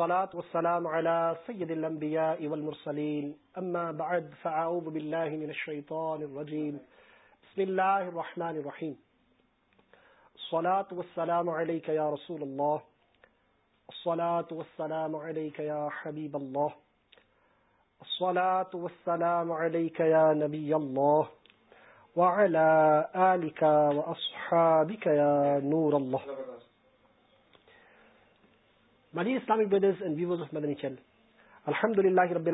والصلاة والسلام على سيد الأنبياء والمرسلين أما بعد فأعوذ بالله من الشيطان الرجيم بسم الله الرحمن الرحيم الصلاة والسلام عليك يا رسول الله الصلاة والسلام عليك يا حبيب الله الصلاة والسلام عليك يا نبي الله وعلى آلك وأصحابك يا نور الله مدی اسلامک بردرز اینڈ ویوز الحمد للہ رب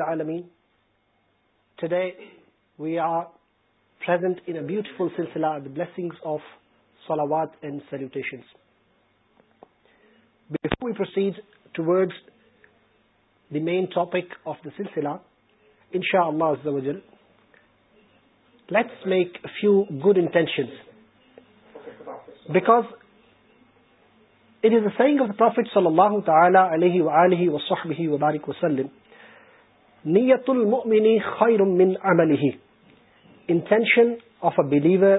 الزنٹ ان بیوٹیفل سلسلہ بل of before we proceed the main topic of the سلسلہ ان شاء let's make few good because it is the sign آفٹ وبارک وسلم intention of a believer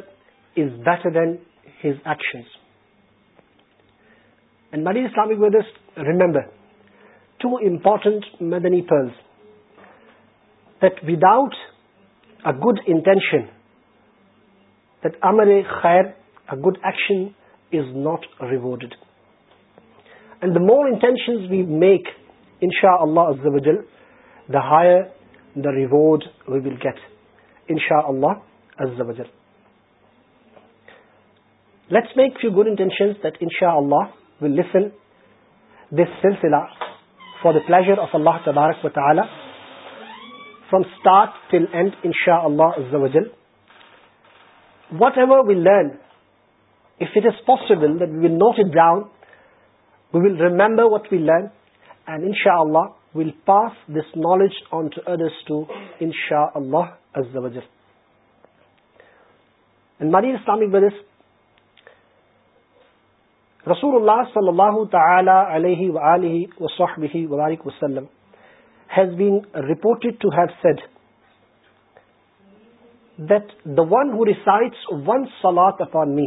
is better دینیمبر to important map without get a خیر ا good action is not rewarded and the more intentions we make ان شاء اللہ the higher the reward we will get ان شاء اللہ شاہ let's make few good intention that ان شاء اللہ will listen this silsila for the pleasure of اللہ تبارک مطالعہ فرام اسٹارٹ ٹل اینڈ ان شاہ whatever we learn if it is possible that we will not it drown we will remember what we learn and ان شاء اللہ ول پاس this knowledge آنسام رسول اللہ وبارک وسلم ون ہو ریسائڈ ون سالات اپان می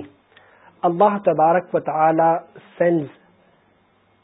اللہ تبارک و تعلی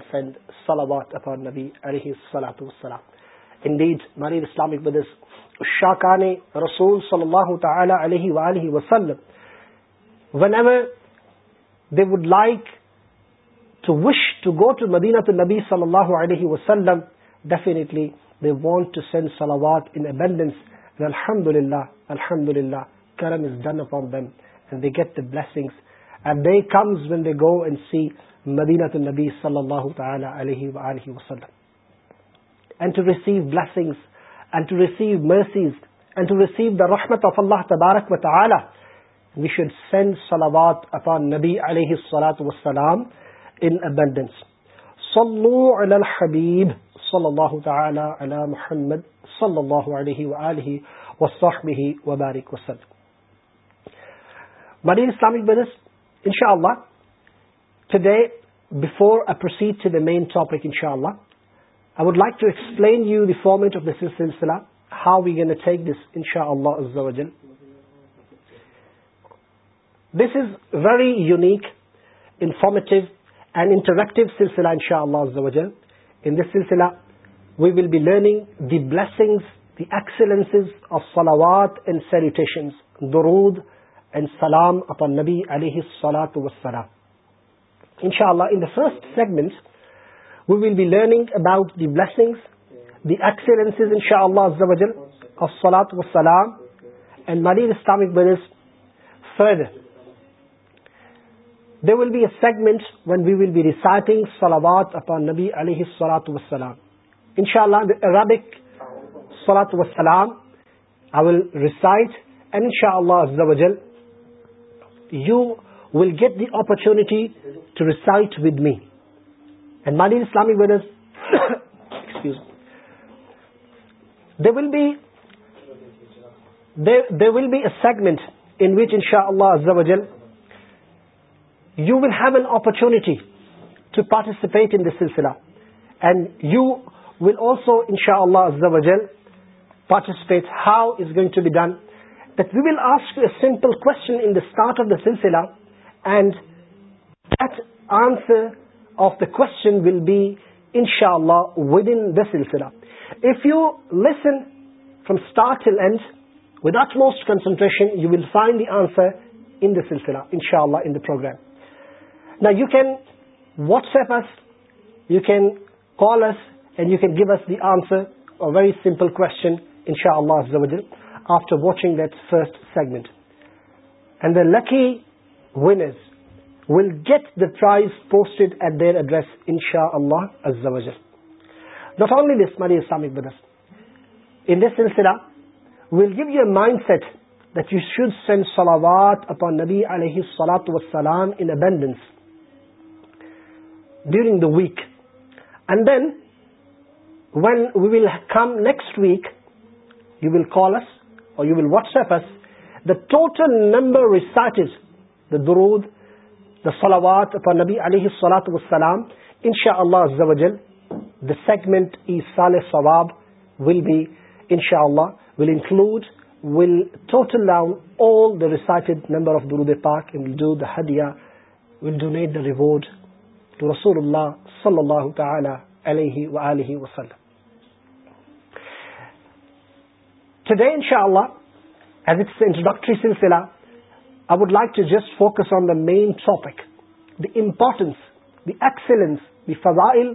شا نے صلیم one would like to wish to go to مدینت نبی صلی اللہ وسلمڈینس الحمد للہ کرم از ڈنڈ دی گیٹ داسنگ when they go and see مدینہ النبی صلی اللہ تعالی علیہ وآلہ وسلم and to receive blessings and to receive mercies and to receive the rahmat of Allah tabarak wa ta'ala we should send salawat upon nabi alayhi salatu wassalam in abundance sallu ala al-habib sallallahu ta'ala ala muhammad sallallahu alayhi wa alihi wa sahbihi wa barik wa sallam my dear islamic brothers inshallah today before I proceed to the main topic ان شاء اللہ I would like to explain you the format of this سلسلہ how wait ان شاء اللہ this is very unique informative and interactive سلسلہ ان شاء اللہ از داجل ان دس سلسلہ we will be learning the blessings the excellences of سلاوات اینڈ سیلوٹیشن درود اینڈ سلام اپ نبی علیہ صلاط وسلات انشاء اللہ first segment we will be learning about the blessing the ایس ان شاء اللہ سلامات نبی علیہ صلاح ویسائٹ ان شاء اللہ we'll get the opportunity to recite with میڈیل will be a segment have an opportunity to participate in سلسلہ سمپل کچن انٹارٹ آف دا سلسلہ of the question will be ان شاء اللہ ود ان دا سلسلہ if you listen from start and without most concentration you will fine the answer in the سلسلہ ان شاء اللہ ان دا پروگرام نا you can WhatsApp us you can call us and you can give us the answer very simple کون ان شاء اللہ زبرد after watching this first segment and the lucky ones will get the prizes posted at the address ان شاء اللہ not only will give your mind set that you should send سولاوات اپ نبی علیہ سلاۃ و سلام انڈینس during the weekend then when we will come next week you will call us or you will WhatsApp us the total نمبرچ نبی علیہ السلاۃ وسلام ان شاء اللہ ول انکلوڈ ریوارڈ ٹو رسول اللہ introductory silsila, would like to just focus on the main topic the importance the excellence the فزائل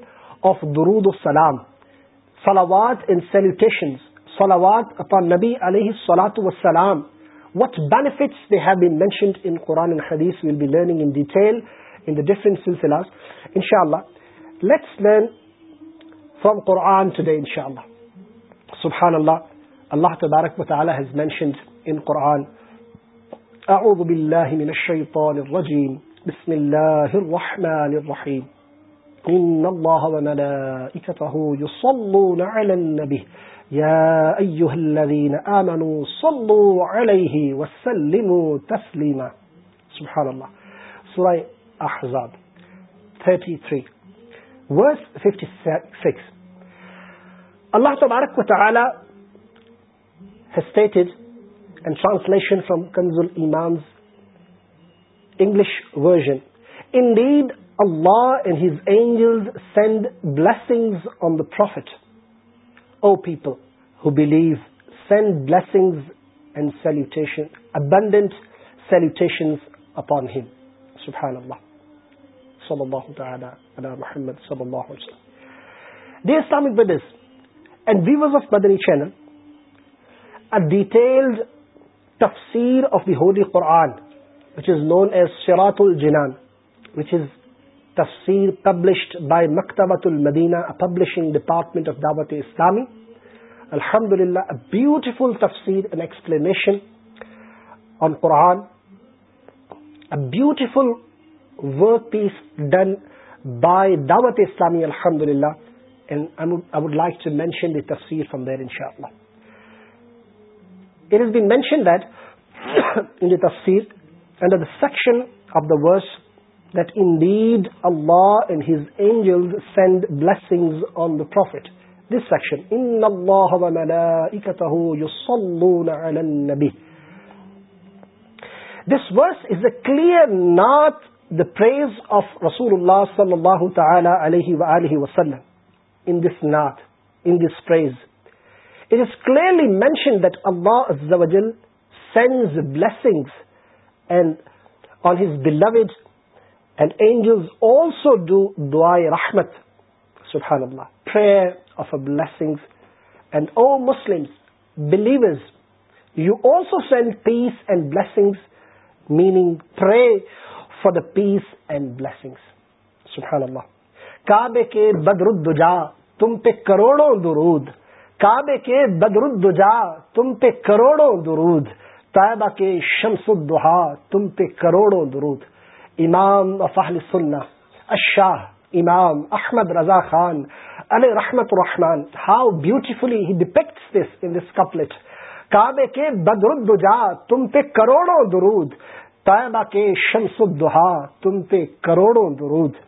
سلاواد سلاواد نبی علیہ وسلام وٹسڈ ان قرآن الحدیث ان شاء اللہ فرام قرآن ٹو ڈے ان شاء اللہ سبحان اللہ اللہ تبارک و تعالیٰ ان قرآن أعوذ بالله من الشيطان الرجيم بسم الله الرحمن الرحيم إن الله وملائكته يصلون على النبي يا أيها الذين آمنوا صلوا عليه وسلموا تسليما سبحان الله سورة أحزاب 33 verse 56 الله تبارك وتعالى has stated ٹرانسلیشن فرام کنز المامز انگلش ورژن ان ڈیڈ اللہ انز angels send bills on the prophet O people ہلیو سینڈ بلس سیلو سیلوٹیشن اپان دامک we was of Madani channel ا ڈیٹ تفسیر of the holy Quran which is known as شراط الجنان وچ از تفسیر پبلشڈ بائی مکتبۃ المدینہ publishing department of Dawat Islami الحمد للہ بیوٹیفل تفسیر and explanation on Quran beautiful work piece done by Dawat Islami الحمد للہ and I like to mention the تفسیر فرام دیر ان شاء اللہ it is be mention then the تفسیر under section of the verse indeed اللہ انز angels send bills on the prophet this section this was is a clear نات the پرسول اللہ وسلم it is clearly mention send بلڈلو do رحمت blood believers you also send peace and bless meaning for the peace and bless سال کابے کے بدردا تم پہ کروڑوں درود کعبے کے بدر الدجا تم پہ کروڑوں درود طیبہ کے شمس تم پہ کروڑوں درود امام سننا اشاہ امام احمد رضا خان رحمت الرحمان how beautifully he depicts this in this couplet کعبے کے بدر الدجا تم پہ کروڑوں درود طیبہ کے شمس تم پہ کروڑوں درود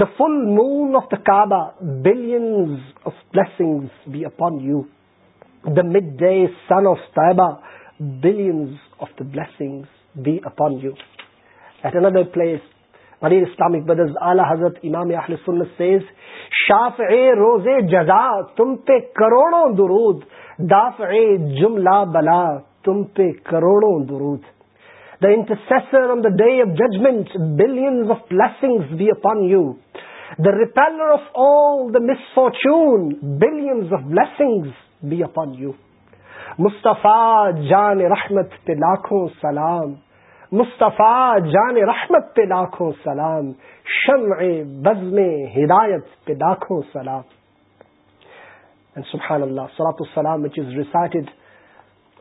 the full moon of the کابا billions of blessings be upon you the midday sun of تائبا billions of the bless be upon you at other place ونی اسلامک بدر آل حضرت امام شاف اے روز اے جزا تم پہ کروڑوں دروت داف اے جملہ بلا تم پہ کروڑوں درود intercessor of the day of judgment billion you داف آچون رحمت سلام مصطفیٰ جان رحمت پہ لاکھوں سلام شم ہدایتوں سبحان اللہۃسلام ریسائٹ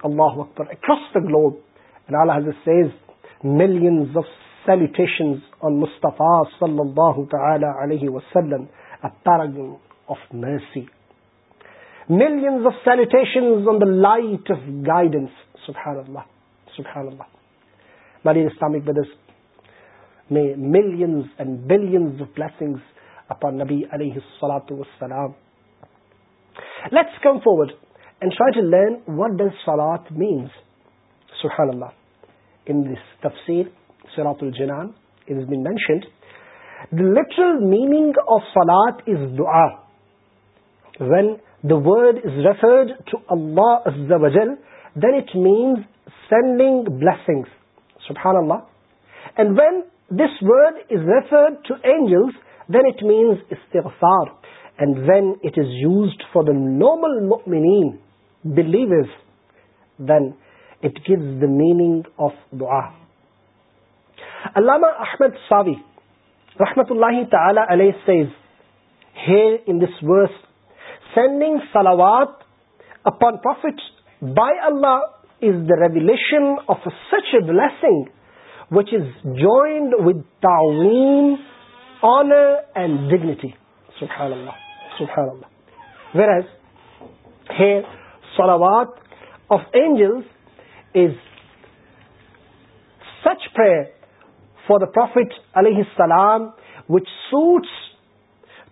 اللہ مصطفیٰ ملین اسلامک میں سلاد مینس سلحان اللہ ان دس تفصیل دا لٹرل میننگ آف سلاد از دو ورڈ ٹو ابا then it means sending blessing سلحان اللہ and when this word is referred to angels then it means استفسار and when it is used for the normal meaning believers then it gives the meaning of دعا علامہ احمد ساوی رحمت اللہ تعالی علیہ says here in this verse sending سلاوات upon prophet by اللہ is the revelation of such a blessing which is joined with تعوین honour and dignity سبحان سبحان اللہ اللہ ویئر سلاوات آف اینجلس سچ پار دا پروفیٹ علیہ السلام which suits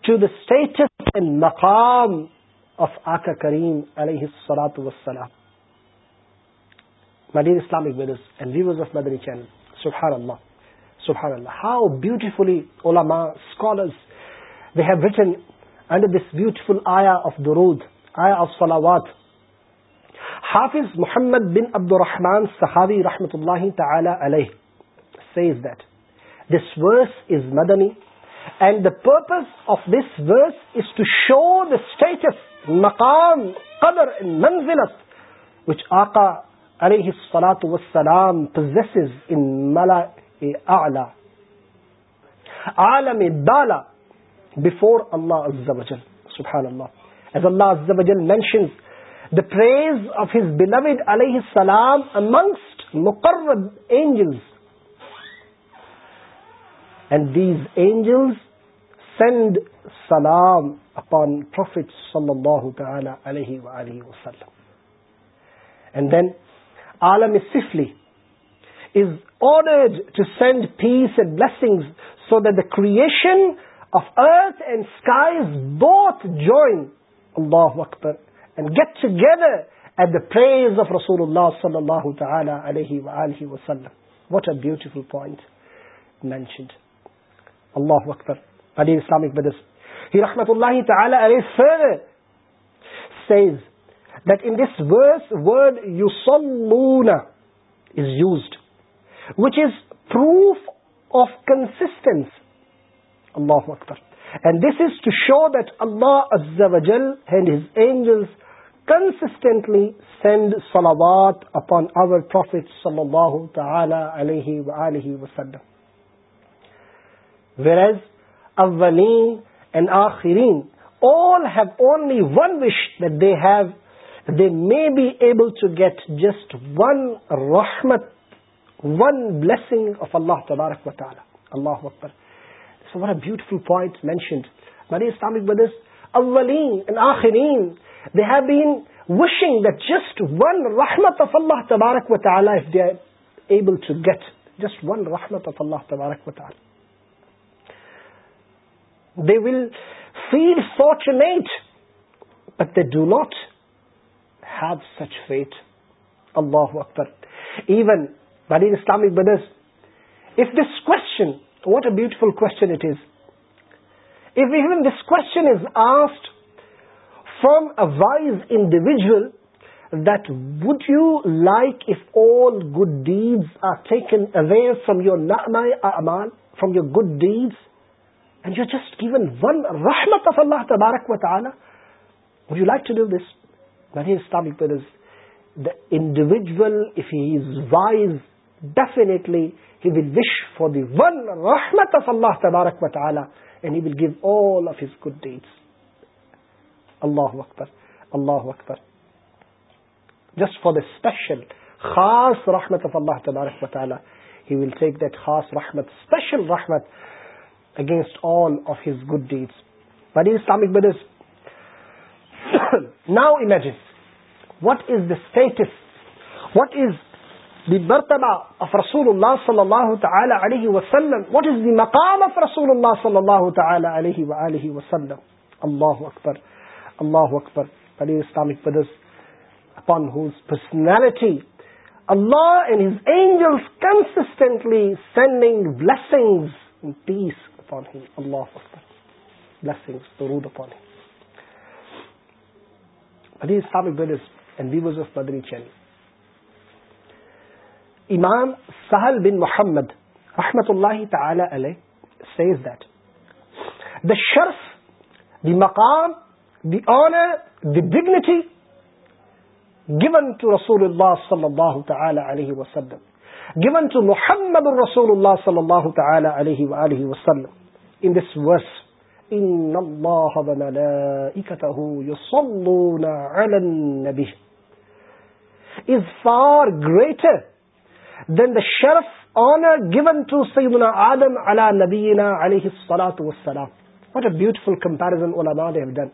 to the status how بلی اولا ما scholars we have written and this beautiful آیا آف د رو آیا آف سلاواد حافظ محمد بن عبد صحابی اللہ تعالی علیہ Allah Azza wa Jal as mentions the praise of his beloved علیہ السلام امنگسٹ مقرب angels and these angels send سلام دین عالم سفلی is to to send and and blessings so that the creation of earth and both both join Akbar get together at داز of رسول اللہ ولی وسلم وٹ ار بیوٹیفل پوائنٹ اللہ Islamic which is proof of کنسٹنس اللہ this is to show that اللہ constantly send upon our prophet صلی اللہ تعالی علیہ وسلم اولین اینڈ آخرین Allah only wa they may be able get just one رحمت ون بلسنگ آف اللہ brothers اللہ پوائنٹ آخرین they when wishing the just one رحمت اف اللہ تبارک وطال if they are able to get just one رحمت اف اللہ تبارک وطال they will feel fortunate but they do not have such weight اللہ اختر even million Islamic brothers if this question what a beautiful کو it is if you have this question is asked from a wise individual did you like if all good deeds I think away from your نئی آمان from your good deeds and you just given one رحمت اللہ تبارک مت آلا would you like to do this very اسٹار as the individual if he's wise definitely he will wish for the one رحمت اللہ تبارک مت آلہ and he will give all of his good deeds اللہ اکبر اللہ اکبر جسٹ فار دا اسپیشل خاص رحمت آف اللہ تبارک ہی ول ٹیک دیٹ خاص رحمت اسپیشل رحمت against all of his good ناؤجن what is that's what is the of رسول اللہ صلی صلی اللہ اللہ اللہ اللہ تعالی تعالی علیہ علیہ وسلم وسلم وٹ از دی مقام آف رسول وآلہ اکبر اللہ اکبر Islamic brothers upon his personality اللہ and his angels constantly sending اکبر امام سہل بن محمد احمد اللہ د شرف دی مقام the the owner dignity given given to to رسول رسول اللہ اللہ اللہ اللہ اللہ صلی صلی تعالی تعالی علیہ علیہ وسلم وسلم محمد وآلہ ان ان this verse وملائکته Ali un-Nabi is far greater than the honor given to Sayyidina Adam ala Nabiyyina alayhi salatu wassalam. What a beautiful comparison ulama they have done.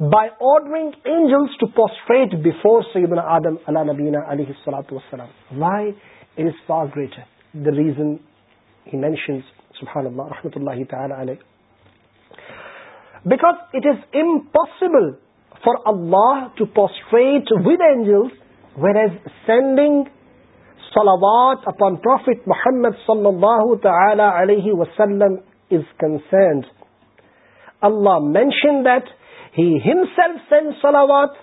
By ordering angels to prostrate before آدم نبینا علیہ السلاۃ سعید why it is for greater the reason he سبحان اللہ اللہ رحمۃ تعالی علیہ because it is impossible for اللہ to prostrate with angels whereas sending سلاوات اپان پروفٹ محمد صلی اللہ تعالی علیہ وسلم از کنسرنڈ اللہ mention that himself send سلاوات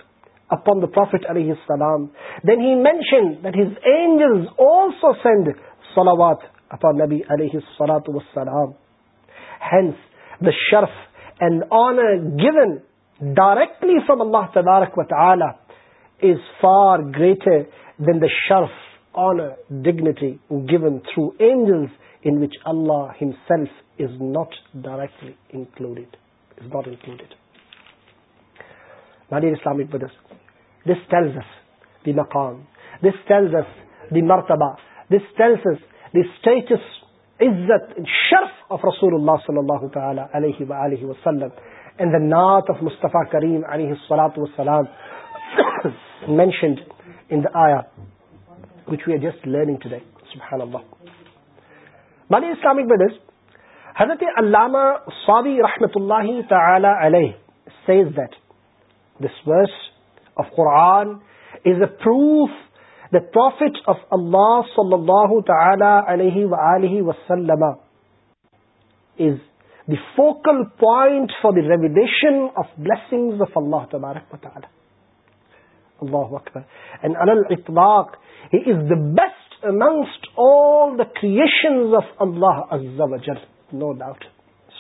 upon the prophets then he مینشنجلو سینڈ سلاوات اپان نبی السلات شرف and on are gun directly سام تبارک ولا is for greater then the شرف آن ار ڈگنیٹری گیون تھرجلز انچ اللہ himself is not directly included as noted مرتبہ عزت اللہ وسلم کریم علیہ حضرت علامہ قرآن is a proof the prophet of اللہ صلی اللہ تعالی علیہ و سلام is the focal point for the ریوڈیشن of blessing of اللہ تبارک بطال اللہ اطباق best all the creation of اللہ نو ڈاؤٹ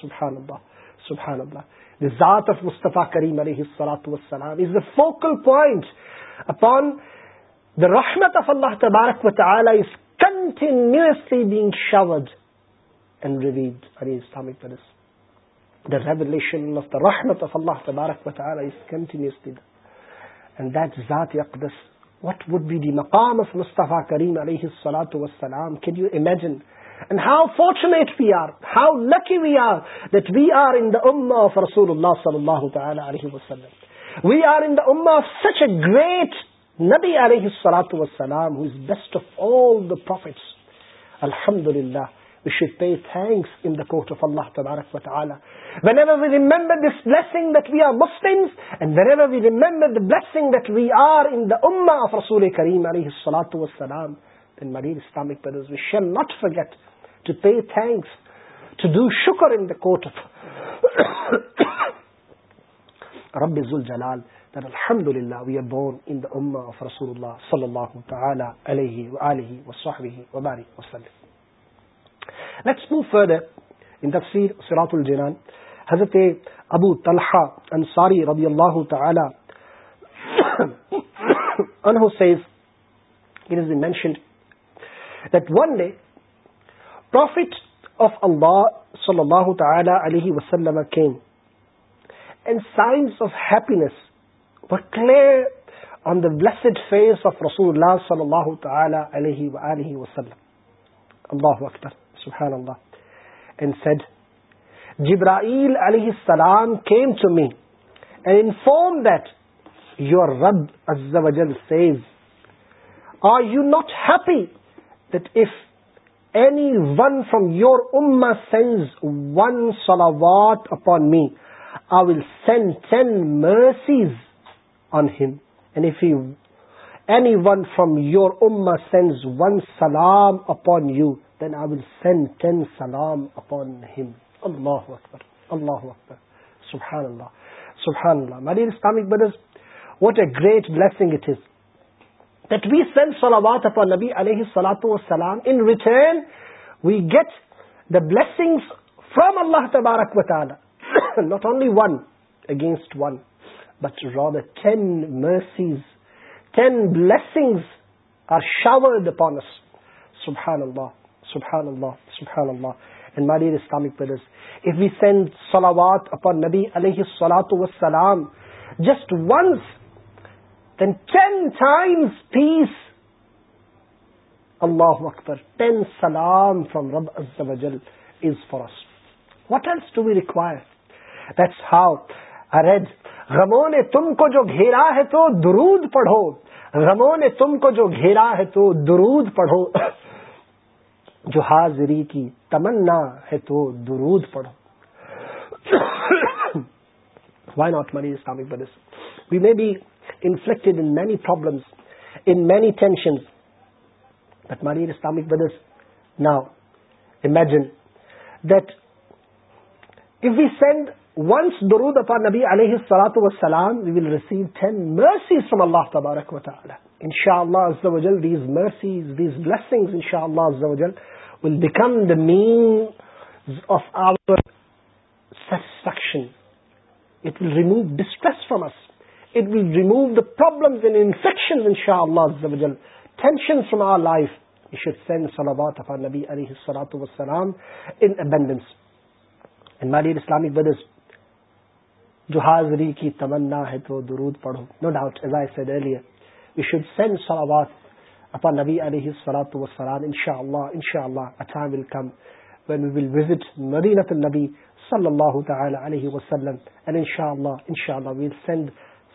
سبحان اللہ سبحان اللہ فوکل پوائنٹ اپان تبارک وٹ وڈ بی مکام کریم can you imagine and how fortunately are how lucky we are that we are in the اما آف رسول اللہ صلی اللہ تعالی علیہ وسلم وی آر ان دا اما آف سچ اے گریٹ نبی علیہ السلاۃ وسلام who is best of all the prophets الحمد للہ we should pay thanks in the court of Allah Tabarak wa Ta'ala. Whenever we remember this blessing that we are Muslims and whenever we remember the blessing that we are in the Ummah of Rasul Kareem alayhi salatu wa salam, then my dear Islamic brothers, we shall not forget to pay thanks حضرت ابو تلحاڈ پر سلام came to made inform that your ردل says are you not happy دف any one from your اما sends one me what will send ten mercies on him and if you any one from your اما sends one سلام upon you then I will send ten سلام upon him اللہ اکبر اللہ اکبر سبحان اللہ سبحان اللہ مدیر Islamic brothers what a great blessing it is the we send سولا اپن نبی علیہ سلاۃ و سلام in return we get the blessing from اللہ تبارک و تعالی not only one against one but رو the can mercies can bless are showered upon سبحان اللہ اللہ اللہ and my dear Islamic if we send سولاوات اپن نبی علیہ سلاۃ و سلام جسٹ ونس from پیس اللہ wa سلام from for is what what do to be require how ارد read نے تم کو جو گھیرا ہے تو درود پڑھو غمون نے تم کو جو گھیرا ہے تو درود پڑھو جو حاضری کی تمنا ہے تو درود پڑھو why not many Islamic brothers we may be inflicted in many problem in many tension Islamic brothers now imagine that if we send once درو د پن نبی علیہ اللہ تو سلام وی ول ریسیو مرسیز تبارک وطالح اللہ will become the meaning of our satisfaction remove distress from us it will remove the problems and infections inshallah azzawajal. tensions from our life we should send salawat of our nabi alayhi salatu wassalam in abundance and my dear islamic brothers جو حاضری کی تمنا ہے تو درود پڑھو no doubt as I said early we should send سلاواز upon نبی علیہ السلات وسلام ان شاء اللہ ان شاء اللہ اچھا ویلکم وین ویل وزٹ مدینت النبی صلی اللہ تعالی علیہ وسلم اینڈ ان شاء اللہ ان شاء اللہ ویل سینڈ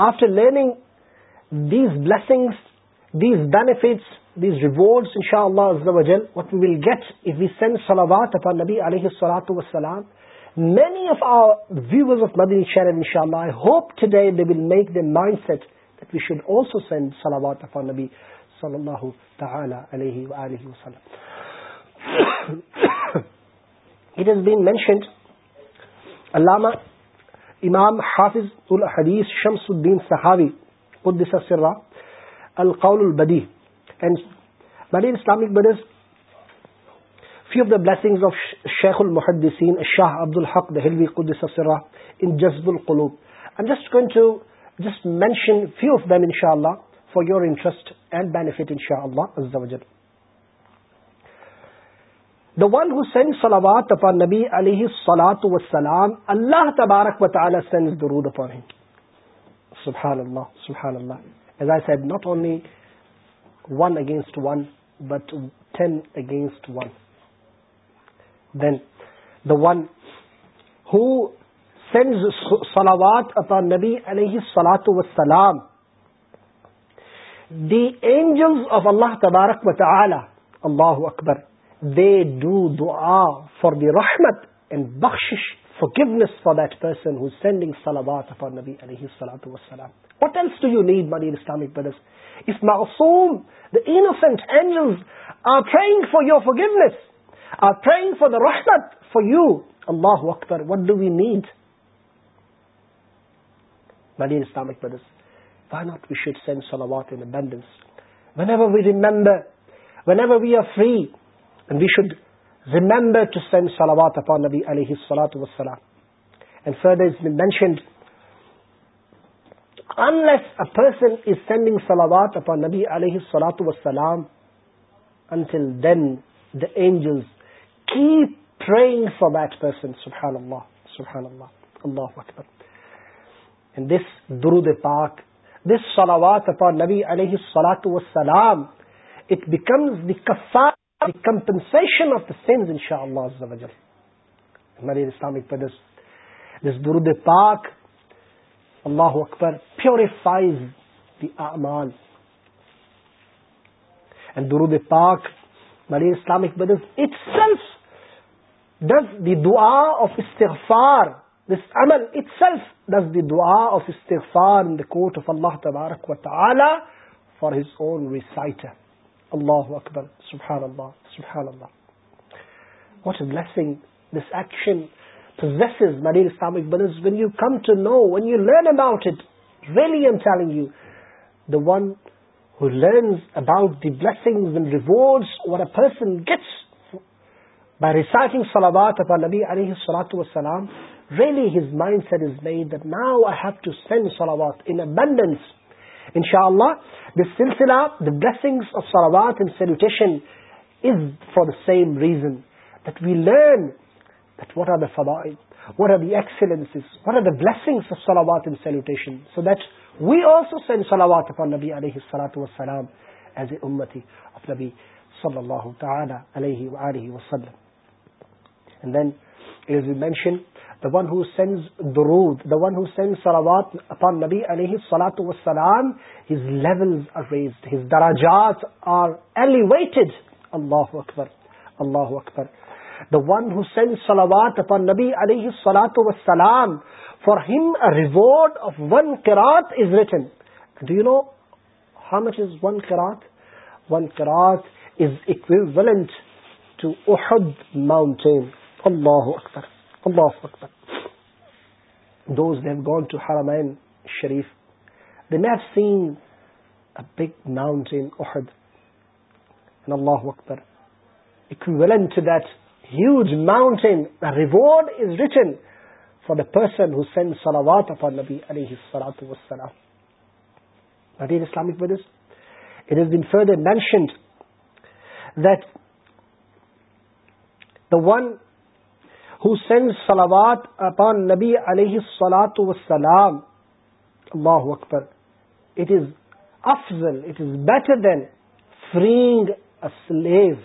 آفٹر لرننگ سیٹ وی شوڈوات امام حافظ الحدیث شمس الدین صحاوی خد سرا القل اسلامک اسلام فی آف دا آف شیخ المحدی شاہ عبد الحق قدس خود ان جزب القلوب اینڈ جسٹ مینشن فی آف دم ان شاء اللہ for your interest the one who send سلاوات اپن نبی علی سلاۃ و تعالی سلام درود اپن ہی سبحان اللہ سبحان اللہ as I said not only one against one but ten against one then the one who hands سلاوات اپن نبی علیہ صلاحت وسلام دی اینجلز آف اللہ تبارک و تعالی اللہ اکبر ڈو فار دی روحمت اینڈ بخش فار گونیس فار دیٹ پرسنڈ سلامات فار نبی علیہ السلام وسلام وٹ ایس لیڈ منی اسلامکنٹ for you ارس are thing for the روحت فار یو اماحتر وٹ ڈو وی نیڈ منی اسلامکس whenever we are free should remember to send سلاوات افار نبی علیہ سلاد وسلامڈ سینڈنگ سلاوات اپی علیہ سلاۃ و سلام دین داجل کیپ ٹرین فار درسن سبحل اللہ سبح اللہ اللہ وک دس درو د پاک دس سلاوات اپ نبی علیہ سلاسلام اٹ بیکمز دی کسان کمپنسن آف دا سینز ان شاء اللہ اسلامک بردرس دس برو دے پاک اللہ اکبر پیور درو دے پاک مری اسلامک بردرز ڈز دی دعا آف استحفار دس امن دع استحفارٹ آف اللہ تبارک و تعلی فار ہز اون ریسائٹن اللہ اکبر اللہ what is bless many Islamic when you come to know when you learn about it really ونٹسنگ ریوسن گیٹس نبی علی صلاسلام ریئلیز مائنڈ سیٹ از نئی داؤ آئی ہیو ٹو سینڈ سولابات ان ابینڈنس ان شاء اللہ دس سلسلہ ون ہو سینز روڈ دا ون سین سلاوات اپن نبی علیہ سلاد و سلام ہز لیٹڈ اللہ اکبر اللہ اکبر نبی علیہ سلاۃ و سلام فار ہ ریوارڈ آف ون کراط از رچنو ہم از ون کراط ون کراط is equivalent to Uhud mountain اللہ اختر اللہ دوز دیو گون ٹو ہر مین شریف دی میو seen a big mountain in Uhud اللہ وختر اف یو ویلن ٹوج ناؤنٹ N reward is reach and for the person سلاوات نبی علیمک it as been further mentioned that the one حسین سلاوات اپان نبی علیہ صلاحت وسلام اماختر عملہ اخترسلام بیٹر دین فری انگ اس لیب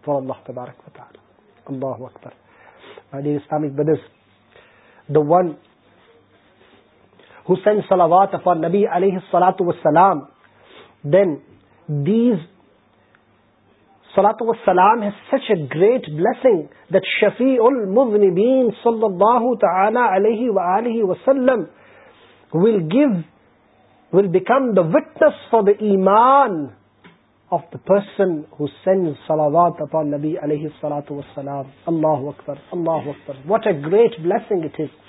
تو اللہ تبارک بتا رہا ہوں اما اختر اسلامک بدرس دا ون حسین سلاوات فار نبی علیہ علیہ و وسلم will give will become the witness for the ایمان of the person Hussain alayhi salatu نبی علیہ Allahu وسلام اللہ اکبر اللہ اکبر great اے گریٹ is.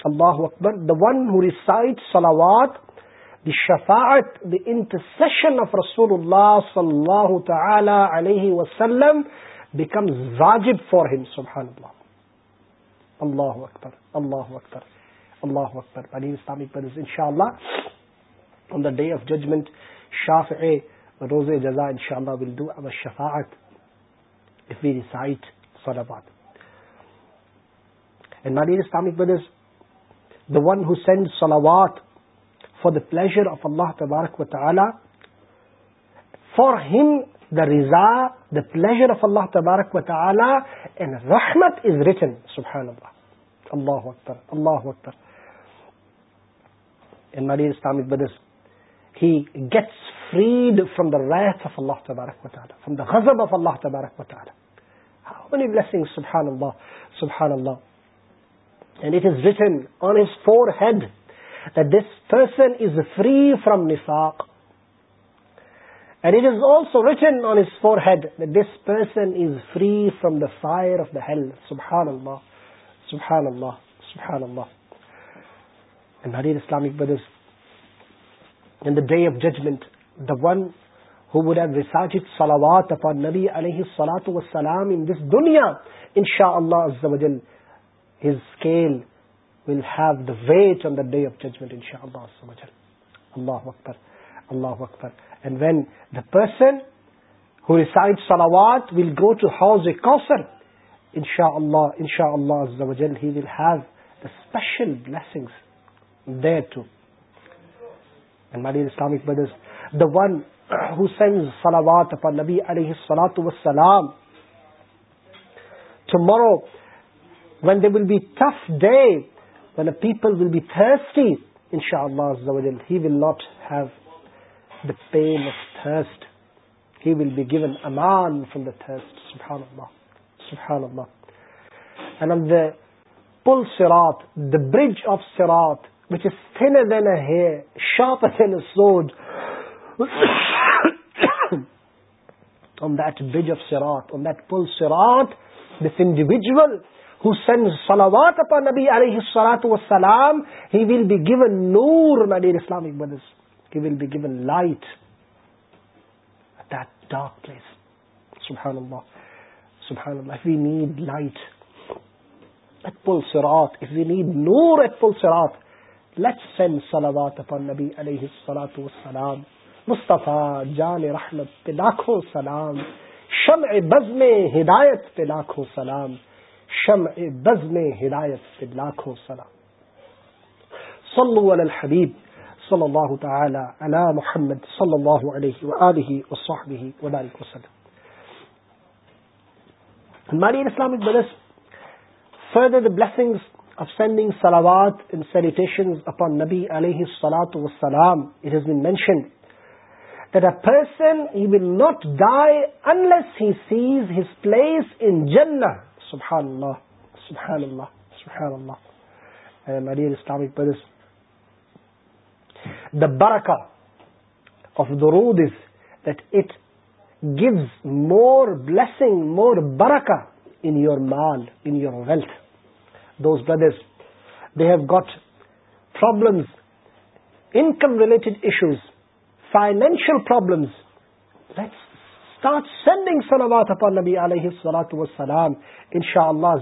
اللہ اللہ اللہ اللہ اللہ اللہ اللہ اللہ اکبر اکبر اکبر اکبر دا دا ون ریسائٹ سلاوات دی دی شفاعت انٹرسیشن آف رسول صلی تعالی علیہ وسلم بیکم واجب فار ہم سبحان ان شاء آن ڈے آف ججمنٹ شاف اے روز جزا ان شاء اللہ ول ڈو اب شفاعت سینڈ سلاوات فار دا آف اللہ تبارک سبحان اللہ and it written head person is free from نساکو رن Hayden fire of the hell Islamic day of judgment the one وڈاج سولاوات فار نبی علیہ سلام ان دس دنیا ان شاء اللہ ویٹ ججمنٹرو ٹو ہاؤز اے کا اسپیشل نبی علیہ سلاۃ وسلام tomorrow when the will be when will best ان شاء اللہ ناٹ ہیو دا پینسٹ ہی برج آف سیراٹ which is thin when shop دف سیراٹ پل سیر individual who sends salawat upon Nabi alayhi salatu he He will will be be given given noor, noor my dear Islamic brothers. light light at at at that dark place. Subhanallah. Subhanallah. If if we we need need sirat, sirat, let's send salawat upon Nabi alayhi salatu سلام مصطفیٰ جان رحمت پہ لاکھوں سلام شمع بزم ہدایت پہ لاکھوں سلام شمع بزم ہدایت سے لاکھوں سلام صلو علی الحبیب صلی اللہ تعالی علی محمد صلی اللہ علیہ وآلہ وصحبہ وبارک وسلم Islamic further the blessings of sending salawat and salutations upon Nabi alayhi salatu wasalam, it has been mentioned that a person, he will not die unless he sees his place in Jannah سبحان اللہ سبحان سبحان اللہ اللہ Islamic the برکا of the رود is that it gives more blessing more برکا in your مال in your wealth those brothers they have got problems income related issues financial problems let's نبی و سلام ان شاء اللہ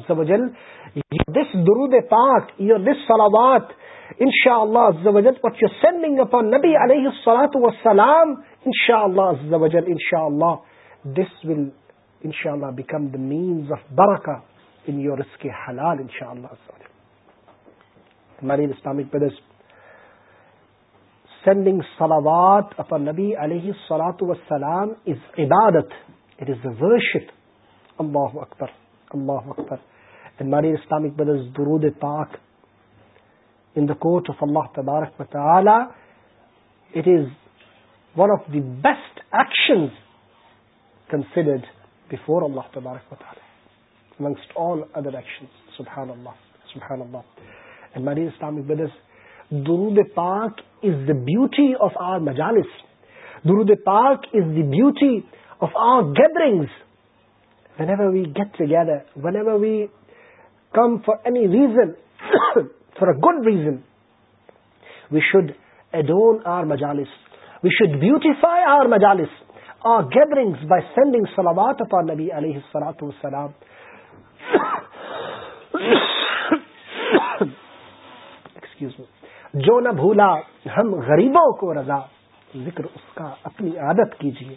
دس ولشاء اللہ کا سینڈنگ سلاوات اپ نبی علیہ صلاحت وسلام از عبادت اما اخبر تبارک مطالعہ it is one of دیسٹ considered before اللہ تبارک مطالعہ درود پاک is the beauty of our مجالس درود پاک is the beauty of our gathering whenever we get together whenever we come for any reason for a good reason we should adorn our مجالس we should beautify our مجالس our gathering by sending سلامات our نبی علیہ السلات وسلام جو نہ بھولا ہم غریبوں کو رضا ذکر اس کا اپنی عادت کیجیے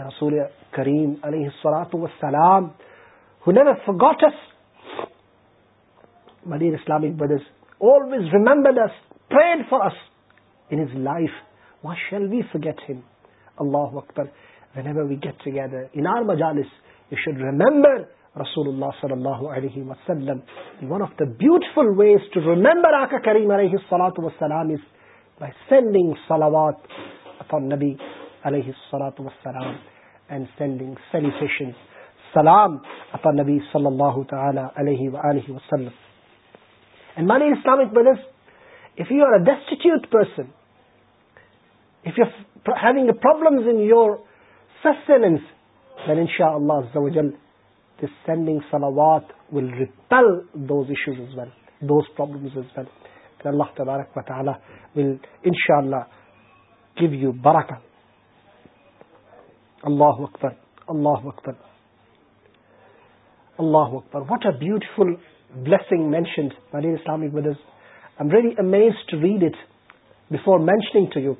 رسول کریم علیہ سلاط وسلام Islamic brothers always remember this prayed for us in his life shall we fat him اللہ whenever we get together in our مجالس یو شوڈ ریمبر رسول اللہ صلی اللہ علیہ وسلم کریم علیہ علیہ علیہ نبی نبی صلی اللہ تعالی وآلہ وسلم سینڈنگ سلوات will repel those issues one those problem اللہ تبارک مطالعہ ول ان شاء اللہ گیو یو براک اللہ اکبر what a beautiful blessing mention Islamic brothers I am really amazed to read it before mentioning to you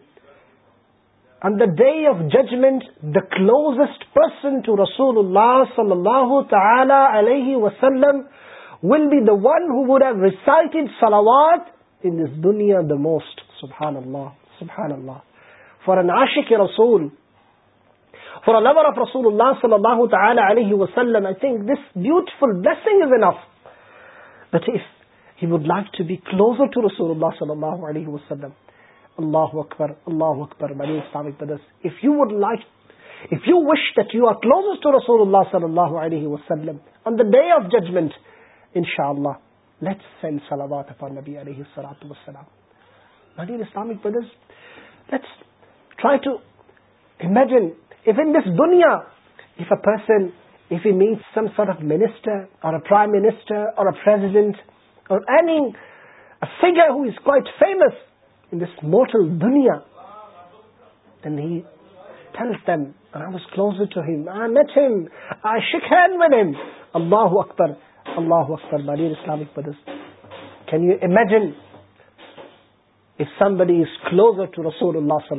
on the day of judgment the closest person to Rasulullah sallallahu ta'ala alayhi wa sallam will be the one who would have recited salawat in this dunya the most subhanallah subhanallah for an ashiq rasul for a lover of Rasulullah sallallahu ta'ala alayhi wa sallam I think this beautiful blessing is enough but if he would like to be closer to Rasulullah sallallahu alayhi wa sallam اللہ اکبر اللہ اکبر video Islamic brothers you if you are close to رسول اللہ صلی اللہ علیہ وسلم Islamic try to in this دنیا if a person of minister or a minister or minister or figure who is quite famous this mortal دنیا can you imagine to رسول اللہ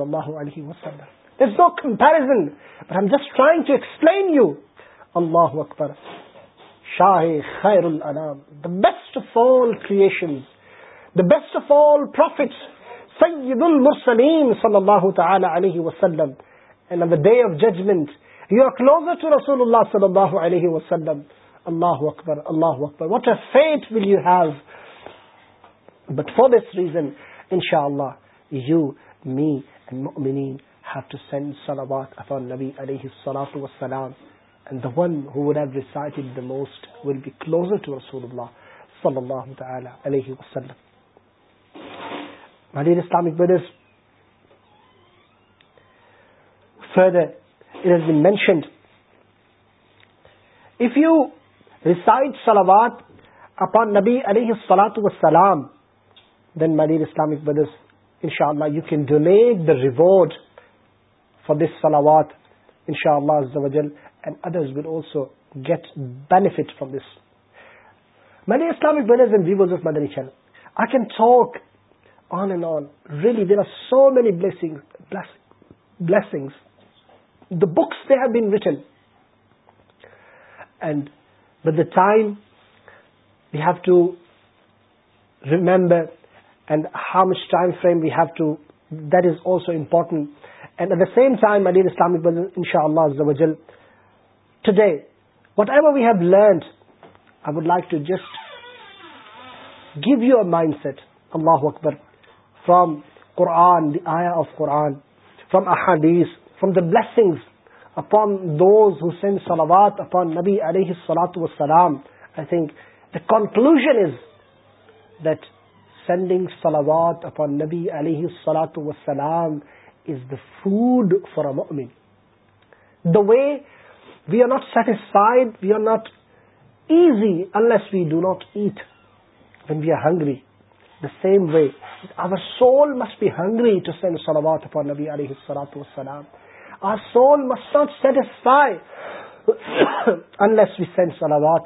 just trying to explain you اما اکبر شاہ خیر العلام the best کر بیسٹ آف آل پروفٹس سید المرسلین صلی اللہ تعالی علیہ وسلم and on the day of judgment you are closer to Rasulullah صلی اللہ علیہ وسلم اللہ اکبر اللہ اکبر what a fate will you have but for this reason inshallah you me and mu'mineen have to send salawat upon Nabi alayhi salatu was salam and the one who would have recited the most will be closer to Rasulullah sallallahu ta'ala alayhi wa sallam. مدیر Islamic brothers further it has been mentioned if you recite سلامات upon نبی علیہ صلاحت و سلام دین مدیر Islamic brothers ان شاء اللہ you can do make the reward for this سلامات ان شاء اللہ others will also get benefit from this منی Islamic I can talk on and all really there are so many بل بل the books written with the time we have to remember and how much time frame we have to that is also important and at the same time Islamic بزل ان شاء اللہ today whatever we have learned I would like to just give you a mind set اماؤ اکبر from Quran the آیا of Quran from احانڈیز from the blessings upon those who sends سلاوات upon نبی علیہ سلاط وسلام I think the conclusion is that sending سلاوات اپان نبی علیہ صلاط وسلام از دا فوڈ فار اومی the way we are not satisfied we are not easy unless we do not eat when we are hungry same way soul must be hungry to send سلامات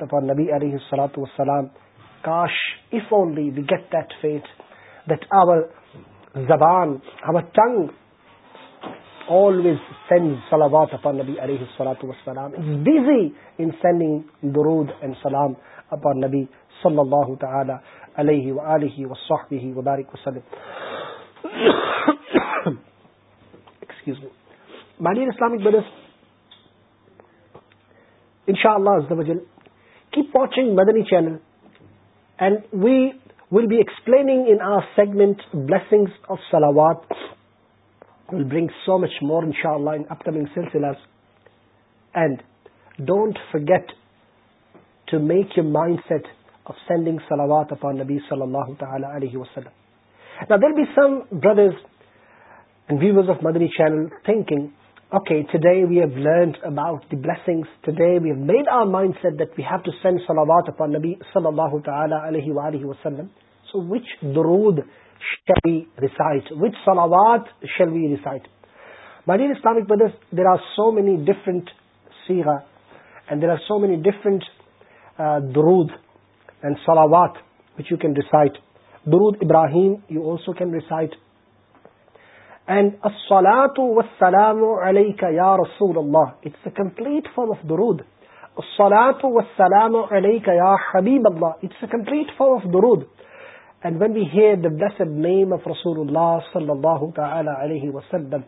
اپلاتو کاش get fat دور زبان سلاط وسلام it big broad and سلام اپار نبی سل علیہ و علی و سوخی ہی وبارک و صدق اسلامک ان شاء اللہ keep watching Madani channel and we will be explaining in our segment blessings of سلاوات will bring so much more in upcoming سلسلہ don't forget to make your mind set نبی وسلم today about the blessing today we've made our mind set we've to send سلامات there are so many different سیگا there are so many different درود and سلاوات which you can recite درود ابراہیم you also can recite and السلاۃ وسلام علیہ یا رسول اللہ it's a complete form of درود السلاۃ وسلام علیہ یا حبیب اللہ it's a complete form of درود and when we hear the blessed name of رسول اللہ صلی اللہ تعالی علیہ وسلم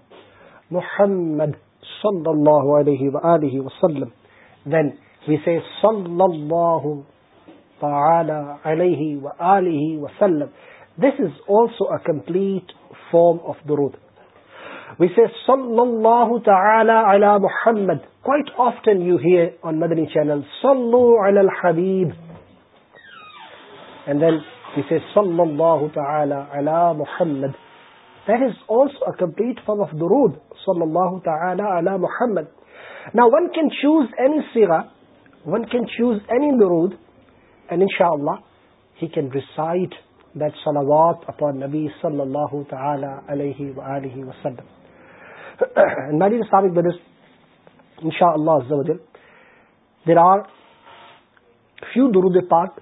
محمد صلی اللہ علیہ وآلہ وسلم then we say صلی اللہ this is also complete form of درود وا تلا الا محمد often you hear on Madani channel there is also complete form of درود سول محمد نا ون کین چوز اینی سیگا ون کین چوز اینی درود ان شاء اللہ ہی کین ڈسائڈ اپ نبی صلی اللہ ان شاء اللہ there are you door part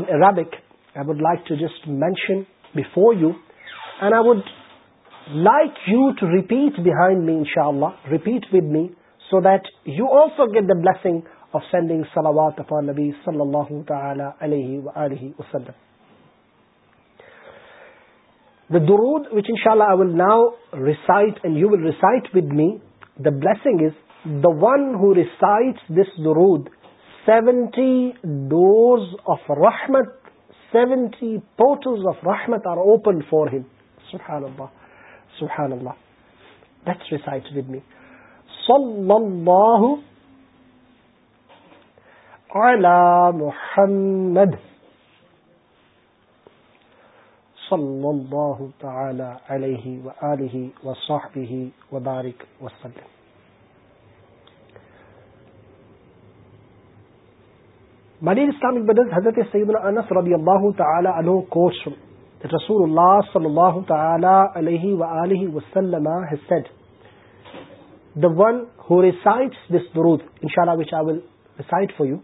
انبک I would like to just mention before you and I would like you to repeat behind me ان شاء اللہ repeat with me so that you also get the blessing bless one ہسائٹ seventy ڈورت seventy portal for ہر علی محمد صلی اللہ تعالی علیہ وآلہ وصحبہ وبارک وسلم مدین اسلامک بدل حضرت سید انس رضی اللہ تعالی عنہ کوش رسول اللہ صلی اللہ تعالی علیہ وآلہ وسلم has said the one who recites this درود inshallah which I will recite for you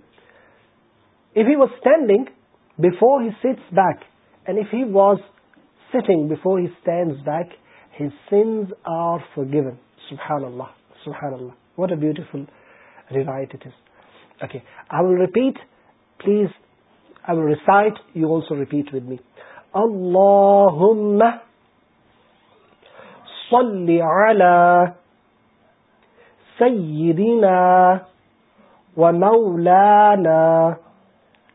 if he was standing before he sits back and if he was sitting before he stands back he are forgiven سبحان اللہ سبحان اللہ what a beautiful ریوائٹ okay I will repeat please I will recite you او repeat ویل سی نا و نو لا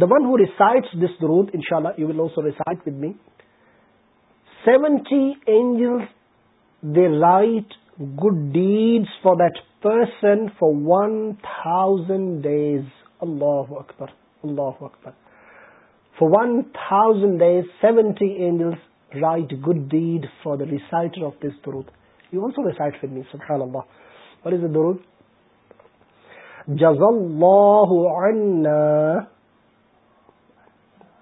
دا ون ہو ریسائٹس دس دروت ان شاء اللہ you will also recite with me seventy angels they write good deed for درسن فار ون تھاؤزنڈ ڈیز اللہ اکبر اللہ اکبر for one thousand days seventy angels write good deed for the recite of this دروت you will also recite with me what is the دروت لو and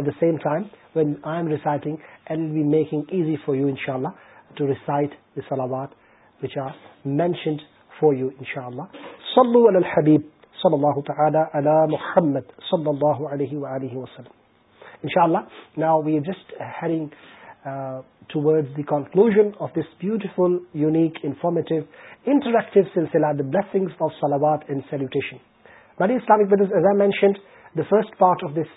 at the same time when I am reciting and will be making easy for you ان شاء اللہ to recite the سلاباد which are mentioned for you ان شاء اللہ انشاء اللہ ناؤ وی آر جسٹ ہیری toward the conclusion of this beautiful unique informative interactive سلسلہ دا بلسنگ آف سلابادشن video mentioned first part of this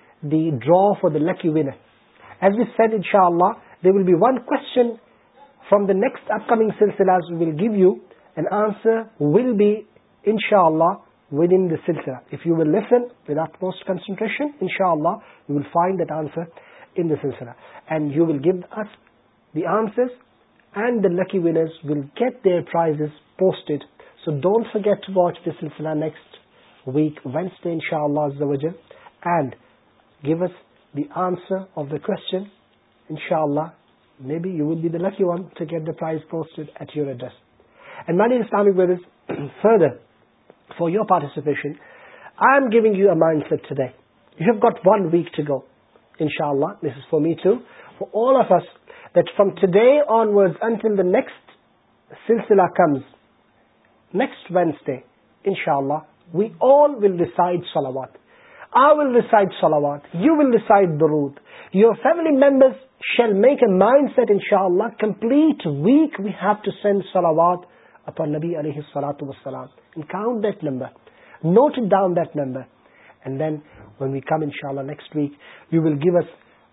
the draw for the lucky winner as we set ان شاء اللہ the will be one کو lucky winner will get their prize posted so don't forget watch this سلسلہ next week Wednesday ان شاء اللہ give us the answer of the question ان شاء اللہ may be you will be the lucky one to get the prize posted at your address منی اسلام ویئر further for your participation I am giving you a mind set today you have got one week to go اِنشاء اللہ this is for me to for all of us the from to day onward the next سلسلہ comes next Wednesday ان شاء اللہ we all will decide سلامات I will recite salawat, you will recite durood. Your family members shall make a mindset inshallah, complete week we have to send salawat upon Nabi alayhi salatu wasalam. And count that number, note down that number. And then when we come inshallah next week, you will give us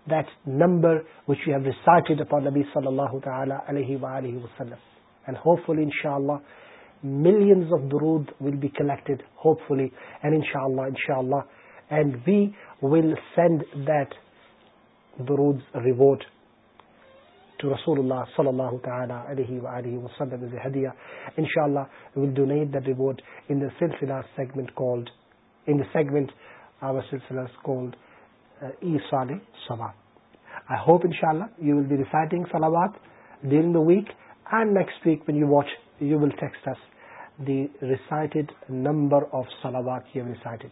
that number which you have recited upon Nabi sallallahu ta'ala alayhi wa alayhi wa sallam. And hopefully inshallah, millions of durood will be collected, hopefully. And inshallah, inshallah, inshallah. And we will send دیٹوٹ segment hope ان شاء اللہ سلاد وا week and next week when you watch you will سیکسائٹڈ number of سلاوات you ارسائٹیڈ